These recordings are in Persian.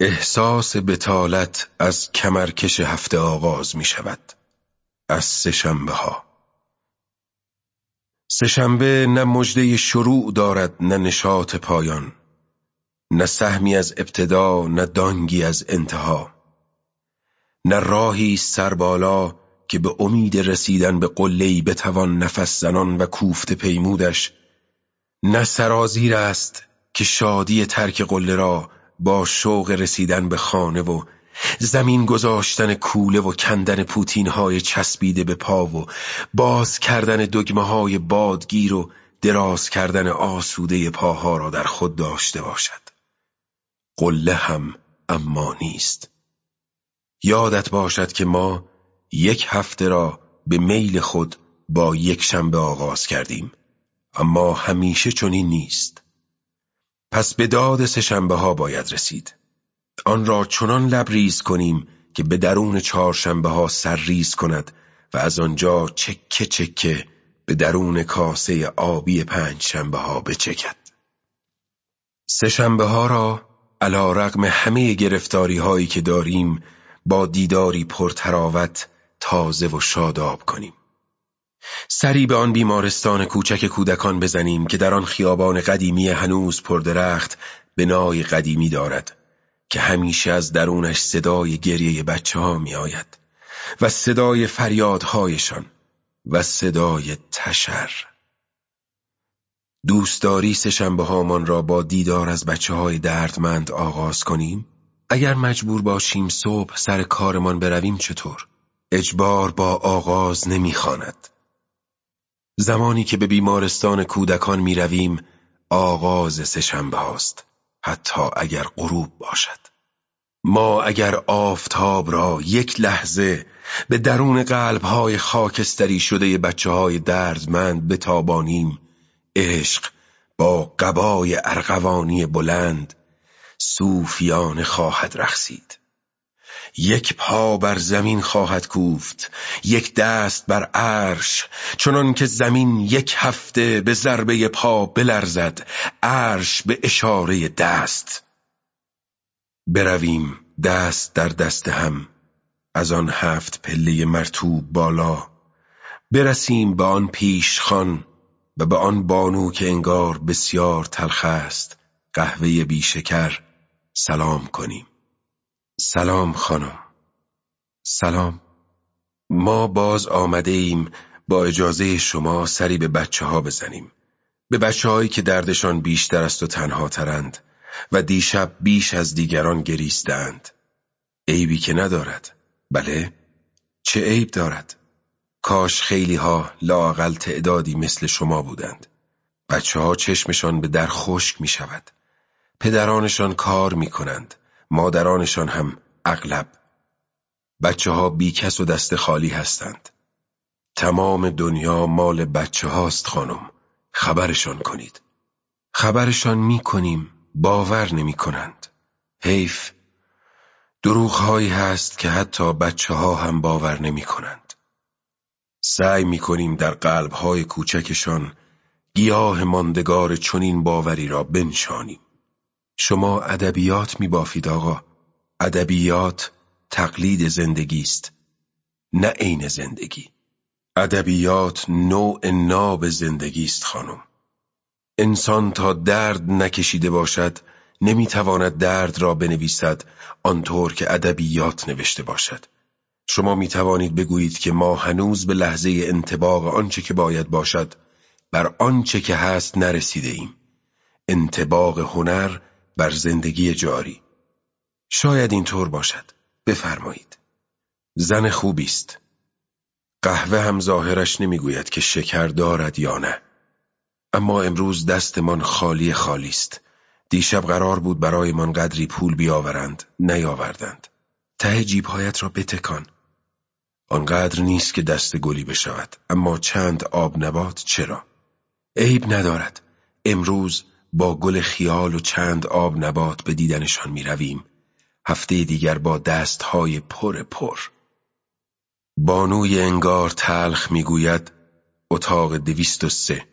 احساس بتالت از کمرکش هفته آغاز می شود از سهشنبه ها سهشنبه نه مژده شروع دارد نه نشاط پایان نه سهمی از ابتدا نه دانگی از انتها نه راهی سربالا که به امید رسیدن به قله‌ای بتوان نفس زنان و کوفت پیمودش نه سرازیر است که شادی ترک قله را با شوق رسیدن به خانه و زمین گذاشتن کوله و کندن پوتین های چسبیده به پا و باز کردن دگمه های بادگیر و دراز کردن آسوده پاها را در خود داشته باشد. قله هم اما نیست. یادت باشد که ما یک هفته را به میل خود با یک شنبه آغاز کردیم. اما همیشه چنین نیست. پس به داد سه شنبه ها باید رسید. آن را چنان لبریز کنیم که به درون چهارشنبه ها سرریز کند و از آنجا چکه چکه به درون کاسه آبی پنج شنبه ها بچکد. سه ها را علا رقم همه گرفتاری هایی که داریم با دیداری پرتراوت تازه و شاداب کنیم. سری به آن بیمارستان کوچک کودکان بزنیم که در آن خیابان قدیمی هنوز پردرخت بنای قدیمی دارد که همیشه از درونش صدای گریه بچه ها می آید و صدای فریادهایشان و صدای تشر دوستداری سشنبه هامان را با دیدار از بچه های دردمند آغاز کنیم؟ اگر مجبور باشیم صبح سر کارمان برویم چطور؟ اجبار با آغاز نمی‌خواند. زمانی که به بیمارستان کودکان می رویم آغاز سهشنبه هاست حتی اگر غروب باشد. ما اگر آفتاب را یک لحظه به درون قلبهای خاکستری شده بچه های دردمند بتابانیم عشق با قبای ارغوانی بلند صوفیان خواهد رخصید یک پا بر زمین خواهد کوفت یک دست بر عرش چنان که زمین یک هفته به ضربه پا بلرزد عرش به اشاره دست. برویم دست در دست هم از آن هفت پله مرتوب بالا. برسیم به آن پیشخان و به آن بانو که انگار بسیار تلخ است قهوه بیشکر سلام کنیم. سلام خانم. سلام. ما باز آمده ایم با اجازه شما سری به بچه ها بزنیم. به بچه هایی که دردشان بیشتر است و تنها ترند و دیشب بیش از دیگران گریستند عیبی که ندارد. بله؟ چه عیب دارد؟ کاش خیلی ها لاقل تعدادی مثل شما بودند. بچه ها چشمشان به در خشک می شود پدرانشان کار می کنند مادرانشان هم اغلب. بچه ها بیکس و دست خالی هستند. تمام دنیا مال بچه هاست خانم. خبرشان کنید. خبرشان می کنیم باور نمی کنند حیف. دروغ هایی هست که حتی بچه ها هم باور نمی کنند سعی می کنیم در قلب های کوچکشان گیاه ماندگار چنین باوری را بنشانیم. شما ادبیات می بافید آقا. ادبیات تقلید زندگی است. نه عین زندگی. ادبیات نوع ناب زندگی است خانم. انسان تا درد نکشیده باشد نمی‌تواند درد را بنویسد آنطور که ادبیات نوشته باشد. شما می توانید بگویید که ما هنوز به لحظه انتباق آنچه که باید باشد بر آنچه که هست نرسیده ایم. انتباق هنر بر زندگی جاری. شاید اینطور باشد. بفرمایید. زن خوبی است. قهوه هم ظاهرش نمی‌گوید که شکر دارد یا نه. اما امروز دستمان خالی خالی است. دیشب قرار بود برایمان قدری پول بیاورند نیاوردند. ته جیبهایت را بتکان. آنقدر نیست که دست گلی بشود. اما چند آب نبات چرا؟ عیب ندارد. امروز با گل خیال و چند آب نبات به دیدنشان می رویم. هفته دیگر با دستهای پر پر. بانوی انگار تلخ می‌گوید اتاق دویست و سه.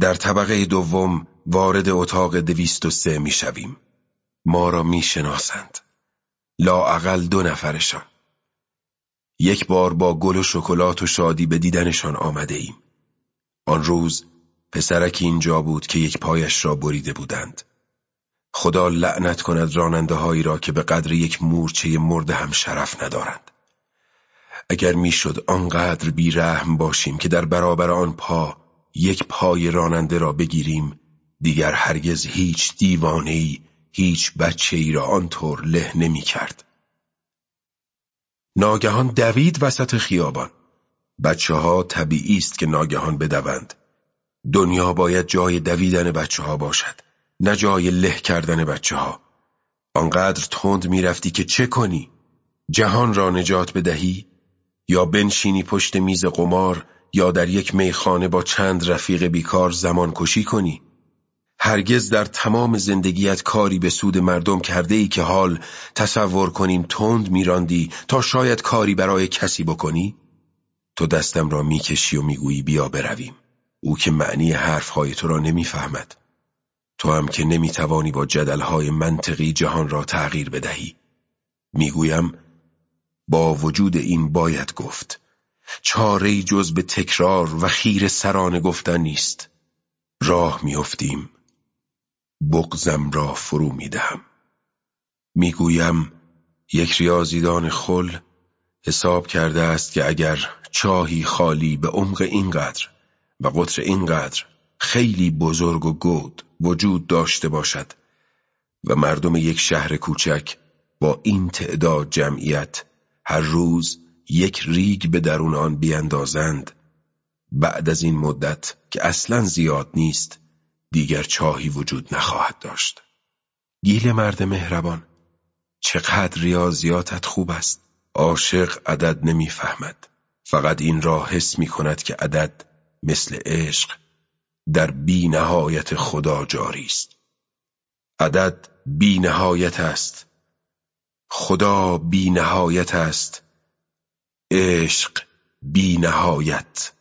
در طبقه دوم وارد اتاق دویست و سه می شویم. ما را می‌شناسند. لااقل دو نفرشان. یک بار با گل و شکلات و شادی به دیدنشان آمده ایم. آن روز پسرک اینجا بود که یک پایش را بریده بودند. خدا لعنت کند راننده هایی را که به قدر یک مورچه مرده هم شرف ندارند. اگر می‌شد آنقدر بیرحم باشیم که در برابر آن پا یک پای راننده را بگیریم دیگر هرگز هیچ دیوانهی هیچ بچه ای را آنطور له نمی کرد. ناگهان دوید وسط خیابان. بچه ها طبیعی است که ناگهان بدوند. دنیا باید جای دویدن بچه ها باشد نه جای له کردن بچه ها آنقدر تند می‌رفتی که چه کنی؟ جهان را نجات بدهی؟ یا بنشینی پشت میز قمار یا در یک میخانه با چند رفیق بیکار زمان کشی کنی؟ هرگز در تمام زندگیت کاری به سود مردم کرده ای که حال تصور کنیم تند میراندی تا شاید کاری برای کسی بکنی؟ تو دستم را می‌کشی و می‌گویی بیا برویم او که معنی حرفهای تو را نمی‌فهمد. تو هم که نمی‌توانی با جدلهای منطقی جهان را تغییر بدهی. می‌گویم با وجود این باید گفت چاره جز به تکرار و خیر سرانه گفتن نیست. راه میافتیم. بغزم را فرو می‌دهم. می‌گویم یک ریاضیدان خل حساب کرده است که اگر چاهی خالی به عمق اینقدر و قطر اینقدر خیلی بزرگ و گود وجود داشته باشد و مردم یک شهر کوچک با این تعداد جمعیت هر روز یک ریگ به درون آن بیاندازند بعد از این مدت که اصلا زیاد نیست دیگر چاهی وجود نخواهد داشت. گیل مرد مهربان چقدر ریاضیاتت خوب است. عاشق عدد نمی‌فهمد. فقط این را حس می کند که عدد مثل عشق در بی نهایت خدا جاری است. عدد بی نهایت است. خدا بی نهایت است. عشق بی نهایت